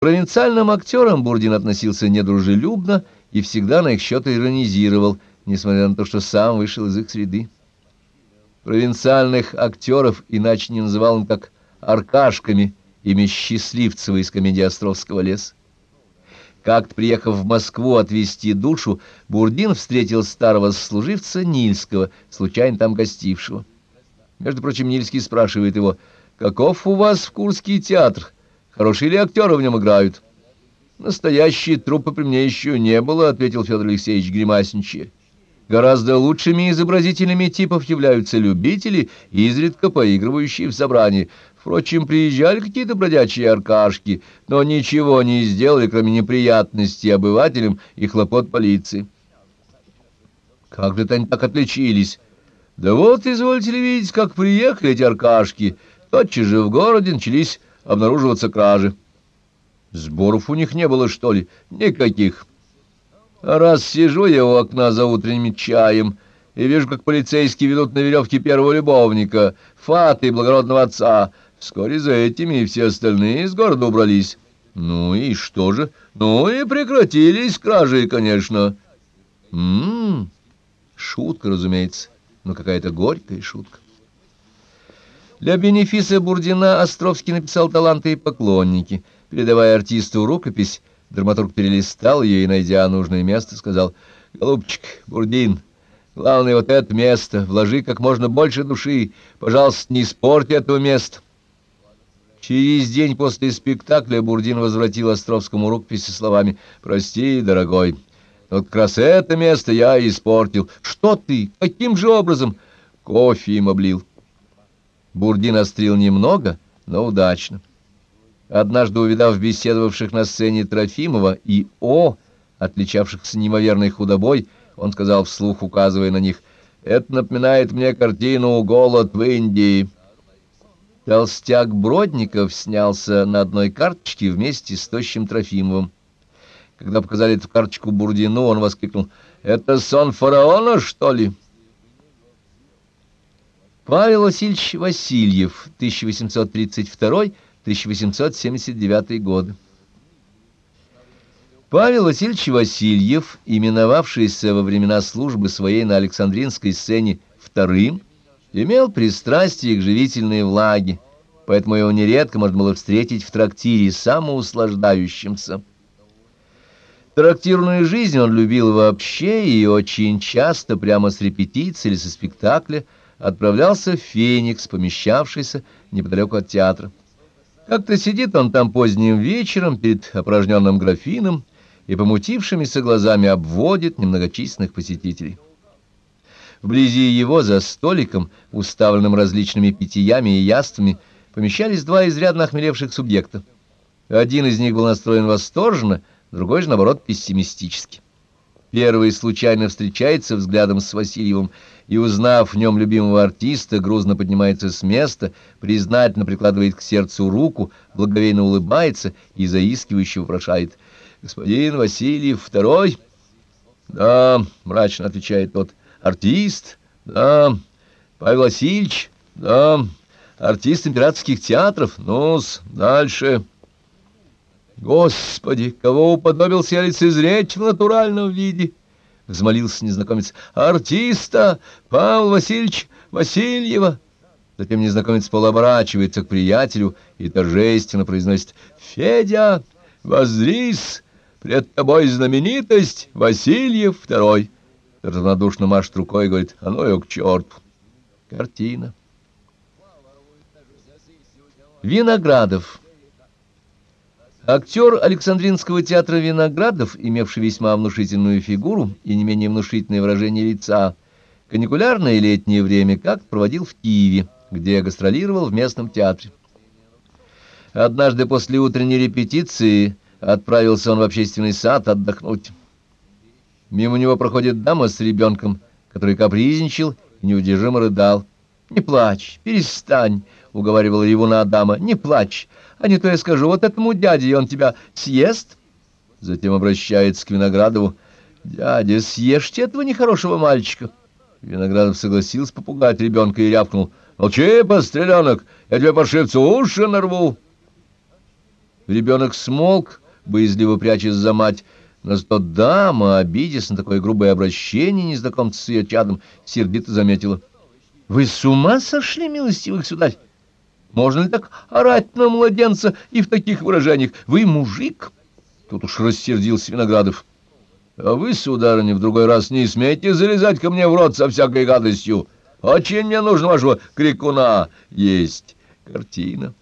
провинциальным актерам Бурдин относился недружелюбно и всегда на их счет иронизировал, несмотря на то, что сам вышел из их среды. Провинциальных актеров иначе не называл он как «аркашками», имя Счастливцева из комедии Островского леса. Как-то, приехав в Москву отвезти душу, Бурдин встретил старого служивца Нильского, случайно там гостившего. Между прочим, Нильский спрашивает его, «Каков у вас в Курский театр? Хорошие ли актеры в нем играют?» «Настоящие труппы при мне еще не было», — ответил Федор Алексеевич гримасничая. «Гораздо лучшими изобразителями типов являются любители, изредка поигрывающие в собрании. Впрочем, приезжали какие-то бродячие аркашки, но ничего не сделали, кроме неприятностей обывателям и хлопот полиции». «Как же они так отличились?» «Да вот, извольте ли видеть, как приехали эти аркашки, тотчас же в городе начались обнаруживаться кражи». Сборов у них не было, что ли? Никаких. А раз сижу я у окна за утренним чаем и вижу, как полицейские ведут на веревке первого любовника, фаты благородного отца, вскоре за этими и все остальные из города убрались. Ну и что же? Ну и прекратились кражи, конечно. М-м-м. Шутка, разумеется, но какая-то горькая шутка. Для бенефиса Бурдина Островский написал таланты и поклонники — Передавая артисту рукопись, драматург перелистал ее и, найдя нужное место, сказал, «Голубчик, Бурдин, главное вот это место, вложи как можно больше души, пожалуйста, не испорти этого места». Через день после спектакля Бурдин возвратил Островскому рукопись со словами «Прости, дорогой, вот как раз это место я испортил. Что ты? Каким же образом?» Кофе им облил. Бурдин острил немного, но удачно. Однажды увидав беседовавших на сцене Трофимова и О, отличавшихся неимоверной худобой, он сказал вслух, указывая на них, «Это напоминает мне картину «Голод в Индии». Толстяк Бродников снялся на одной карточке вместе с тощим Трофимовым. Когда показали эту карточку Бурдину, он воскликнул, «Это сон фараона, что ли?» Павел Васильевич Васильев, 1832 1879 годы. Павел Васильевич Васильев, именовавшийся во времена службы своей на Александринской сцене вторым, имел пристрастие к живительной влаге, поэтому его нередко можно было встретить в трактире самоуслаждающимся. Трактирную жизнь он любил вообще и очень часто прямо с репетиции или со спектакля отправлялся в Феникс, помещавшийся неподалеку от театра. Как-то сидит он там поздним вечером перед опорожненным графином и помутившимися глазами обводит немногочисленных посетителей. Вблизи его за столиком, уставленным различными питьями и яствами, помещались два изрядно охмелевших субъекта. Один из них был настроен восторженно, другой же, наоборот, пессимистически. Первый случайно встречается взглядом с Васильевым и, узнав в нем любимого артиста, грузно поднимается с места, признательно прикладывает к сердцу руку, благовейно улыбается и заискивающе вопрошает. «Господин Васильев второй?» «Да», — мрачно отвечает тот. «Артист?» «Да». «Павел Васильевич?» «Да». «Артист императорских театров?» «Ну-с, дальше». «Господи, кого уподобился я лицезреть в натуральном виде?» — взмолился незнакомец. «Артиста Павла Васильевич Васильева!» Затем незнакомец полуоборачивается к приятелю и торжественно произносит «Федя, воззрись, пред тобой знаменитость Васильев второй!» Равнодушно машет рукой и говорит «А ну ее к черту!» Картина. Виноградов Актер Александринского театра Виноградов, имевший весьма внушительную фигуру и не менее внушительное выражение лица, каникулярное летнее время как проводил в Киеве, где гастролировал в местном театре. Однажды после утренней репетиции отправился он в общественный сад отдохнуть. Мимо него проходит дама с ребенком, который капризничал и неудержимо рыдал. «Не плачь, перестань», — уговаривала его на дама, — «не плачь, а не то я скажу вот этому дяде, и он тебя съест. Затем обращается к Виноградову. «Дядя, съешьте этого нехорошего мальчика». Виноградов согласился попугать ребенка и рявкнул. «Молчи, постреленок, я тебе, паршивцу, уши нарву». Ребенок смолк, боязливо прячась за мать, но зато дама, обидясь на такое грубое обращение незнакомца с ее чадом, сердито заметила. — Вы с ума сошли, милостивых сударь? Можно ли так орать на младенца и в таких выражениях? Вы мужик? Тут уж рассердился Виноградов. — А вы, сударыня, в другой раз не смейте залезать ко мне в рот со всякой гадостью. Очень мне нужно вашего крикуна есть. Картина.